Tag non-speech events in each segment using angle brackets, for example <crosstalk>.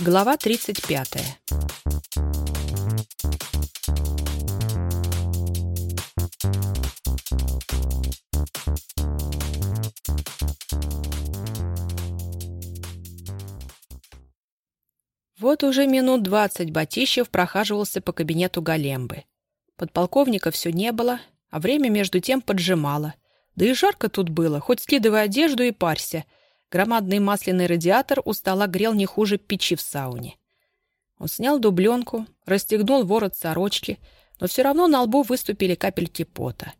Глава 35. Вот уже минут двадцать Батищев прохаживался по кабинету Галембы. Подполковника все не было, а время между тем поджимало. Да и жарко тут было, хоть скидывай одежду и парься — Громадный масляный радиатор у стола грел не хуже печи в сауне. Он снял дубленку, расстегнул ворот сорочки, но все равно на лбу выступили капельки пота.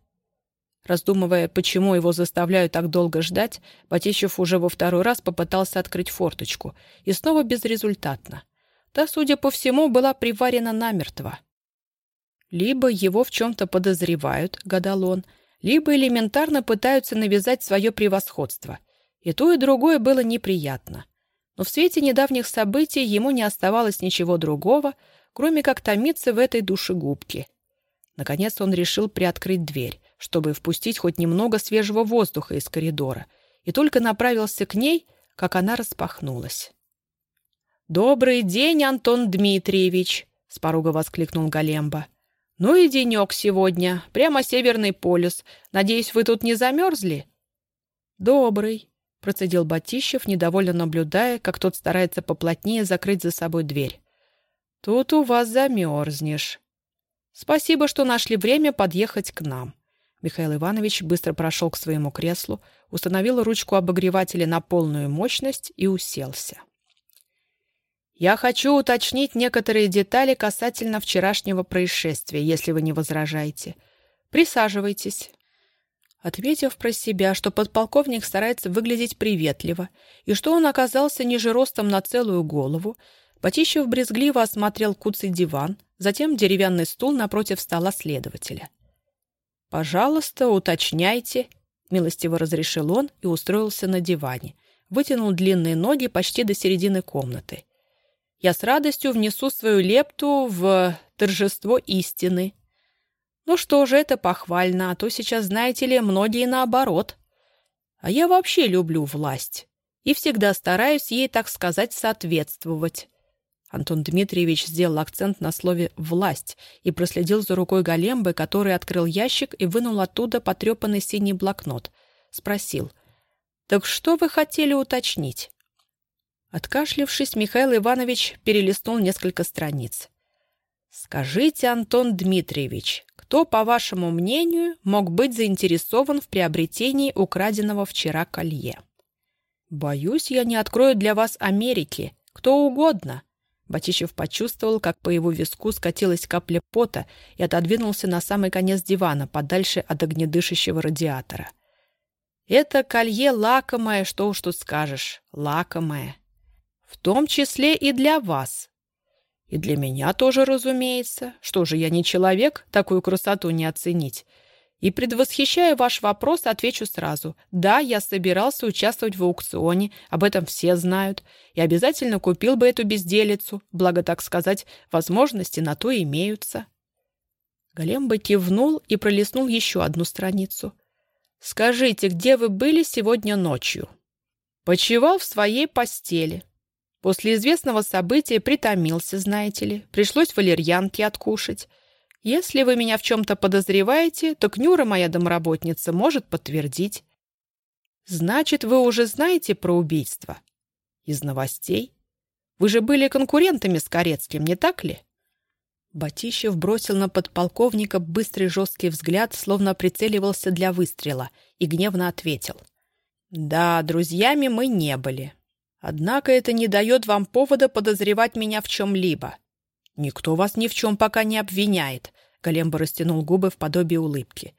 Раздумывая, почему его заставляют так долго ждать, Батищев уже во второй раз попытался открыть форточку, и снова безрезультатно. Та, судя по всему, была приварена намертво. Либо его в чем-то подозревают, гадал он, либо элементарно пытаются навязать свое превосходство — и то, и другое было неприятно. Но в свете недавних событий ему не оставалось ничего другого, кроме как томиться в этой душегубке. Наконец он решил приоткрыть дверь, чтобы впустить хоть немного свежего воздуха из коридора, и только направился к ней, как она распахнулась. «Добрый день, Антон Дмитриевич!» — с порога воскликнул Галемба. «Ну и денек сегодня, прямо Северный полюс. Надеюсь, вы тут не замерзли?» «Добрый», — процедил Батищев, недовольно наблюдая, как тот старается поплотнее закрыть за собой дверь. «Тут у вас замерзнешь. Спасибо, что нашли время подъехать к нам». Михаил Иванович быстро прошел к своему креслу, установил ручку обогревателя на полную мощность и уселся. «Я хочу уточнить некоторые детали касательно вчерашнего происшествия, если вы не возражаете. Присаживайтесь». Ответив про себя, что подполковник старается выглядеть приветливо и что он оказался ниже ростом на целую голову, Батищев брезгливо осмотрел куцый диван, затем деревянный стул напротив стола следователя. «Пожалуйста, уточняйте», — милостиво разрешил он и устроился на диване, вытянул длинные ноги почти до середины комнаты. «Я с радостью внесу свою лепту в торжество истины», ну что же, это похвально, а то сейчас, знаете ли, многие наоборот. А я вообще люблю власть и всегда стараюсь ей, так сказать, соответствовать. Антон Дмитриевич сделал акцент на слове «власть» и проследил за рукой Голембы, который открыл ящик и вынул оттуда потрепанный синий блокнот. Спросил. «Так что вы хотели уточнить?» Откашлившись, Михаил Иванович перелистнул несколько страниц. «Скажите, Антон Дмитриевич, кто, по вашему мнению, мог быть заинтересован в приобретении украденного вчера колье? Боюсь, я не открою для вас Америки. Кто угодно. Батищев почувствовал, как по его виску скатилась капля пота и отодвинулся на самый конец дивана, подальше от огнедышащего радиатора. «Это колье лакомое, что уж тут скажешь, лакомое. В том числе и для вас. И для меня тоже, разумеется. Что же, я не человек, такую красоту не оценить. И предвосхищая ваш вопрос, отвечу сразу. Да, я собирался участвовать в аукционе, об этом все знают, и обязательно купил бы эту безделицу, благо, так сказать, возможности на то имеются. Големба кивнул и пролистнул еще одну страницу. «Скажите, где вы были сегодня ночью?» «Почевал в своей постели. После известного события притомился, знаете ли. Пришлось валерьянки откушать. Если вы меня в чем-то подозреваете, то Кнюра, моя домработница, может подтвердить. Значит, вы уже знаете про убийство? Из новостей? Вы же были конкурентами с Корецким, не так ли? Батищев бросил на подполковника быстрый жесткий взгляд, словно прицеливался для выстрела, и гневно ответил. «Да, друзьями мы не были. Однако это не дает вам повода подозревать меня в чем-либо. Никто вас ни в чем пока не обвиняет. Големба растянул губы в подобии улыбки.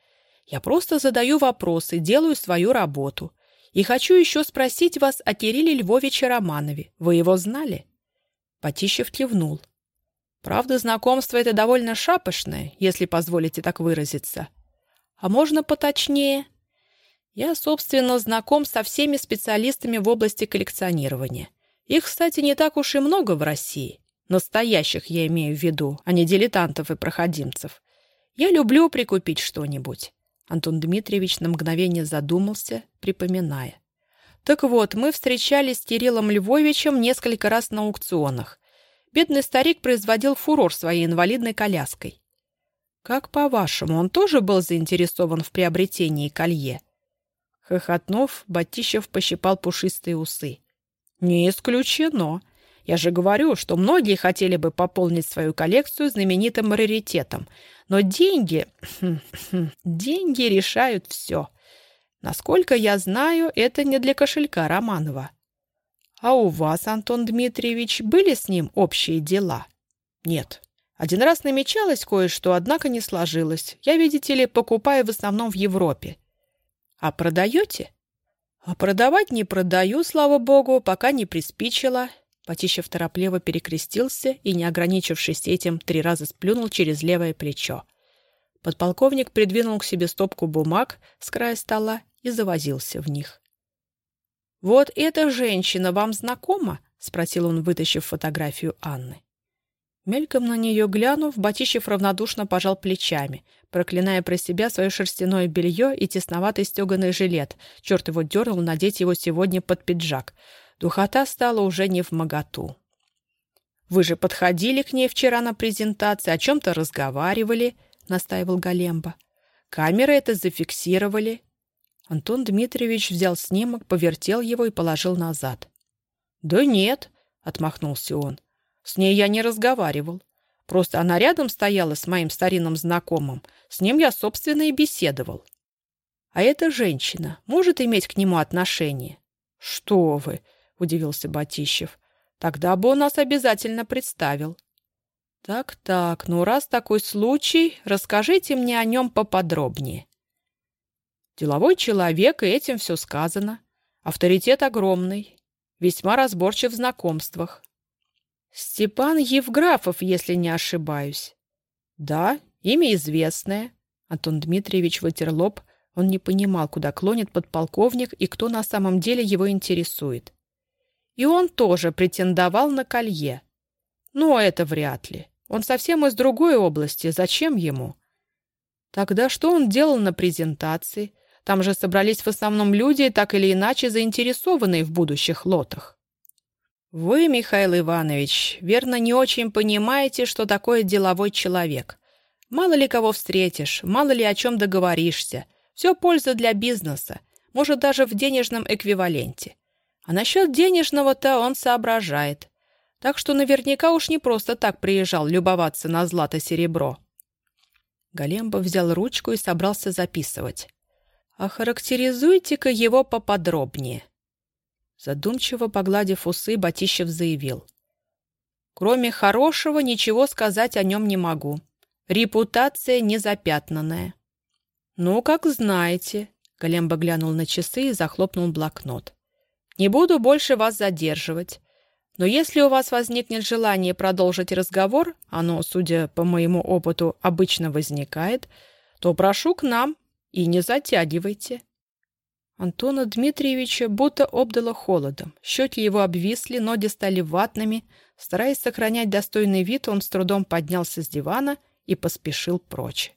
Я просто задаю вопросы, делаю свою работу. И хочу еще спросить вас о Кирилле Львовиче Романове. Вы его знали? Потищев кивнул. Правда, знакомство это довольно шапошное, если позволите так выразиться. А можно поточнее? Я, собственно, знаком со всеми специалистами в области коллекционирования. Их, кстати, не так уж и много в России. Настоящих я имею в виду, а не дилетантов и проходимцев. Я люблю прикупить что-нибудь. Антон Дмитриевич на мгновение задумался, припоминая. Так вот, мы встречались с Кириллом Львовичем несколько раз на аукционах. Бедный старик производил фурор своей инвалидной коляской. Как по-вашему, он тоже был заинтересован в приобретении колье? Хохотнув, Батищев пощипал пушистые усы. Не исключено. Я же говорю, что многие хотели бы пополнить свою коллекцию знаменитым раритетом. Но деньги... <clears throat> деньги решают все. Насколько я знаю, это не для кошелька Романова. А у вас, Антон Дмитриевич, были с ним общие дела? Нет. Один раз намечалось кое-что, однако не сложилось. Я, видите ли, покупаю в основном в Европе. А продаете? А продавать не продаю, слава богу, пока не приспичило. Потищев торопливо перекрестился и, не ограничившись этим, три раза сплюнул через левое плечо. Подполковник придвинул к себе стопку бумаг с края стола и завозился в них. «Вот эта женщина вам знакома?» — спросил он, вытащив фотографию Анны. Мельком на нее глянув, Батищев равнодушно пожал плечами, проклиная про себя свое шерстяное белье и тесноватый стеганый жилет. Черт его дернул надеть его сегодня под пиджак. Духота стала уже не в моготу. «Вы же подходили к ней вчера на презентации, о чем-то разговаривали», — настаивал Галемба. «Камеры это зафиксировали». Антон Дмитриевич взял снимок, повертел его и положил назад. «Да нет», — отмахнулся он. С ней я не разговаривал. Просто она рядом стояла с моим старинным знакомым. С ним я, собственно, и беседовал. А эта женщина может иметь к нему отношение? Что вы, удивился Батищев. Тогда бы он нас обязательно представил. Так-так, ну раз такой случай, расскажите мне о нем поподробнее. Деловой человек, и этим все сказано. Авторитет огромный, весьма разборчив в знакомствах. Степан Евграфов, если не ошибаюсь. Да, имя известное. Антон Дмитриевич вытер лоб. Он не понимал, куда клонит подполковник и кто на самом деле его интересует. И он тоже претендовал на колье. Но это вряд ли. Он совсем из другой области. Зачем ему? Тогда что он делал на презентации? Там же собрались в основном люди, так или иначе заинтересованные в будущих лотах. Вы, Михаил Иванович, верно, не очень понимаете, что такое деловой человек. Мало ли кого встретишь, мало ли о чем договоришься. Все польза для бизнеса, может, даже в денежном эквиваленте. А насчет денежного-то он соображает. Так что наверняка уж не просто так приезжал любоваться на злато-серебро. Галемба взял ручку и собрался записывать. «Охарактеризуйте-ка его поподробнее». Задумчиво погладив усы, Батищев заявил. «Кроме хорошего, ничего сказать о нем не могу. Репутация незапятнанная». «Ну, как знаете», — Галемба глянул на часы и захлопнул блокнот. «Не буду больше вас задерживать. Но если у вас возникнет желание продолжить разговор, оно, судя по моему опыту, обычно возникает, то прошу к нам и не затягивайте». Антона Дмитриевича будто обдало холодом. Щеки его обвисли, ноги стали ватными. Стараясь сохранять достойный вид, он с трудом поднялся с дивана и поспешил прочь.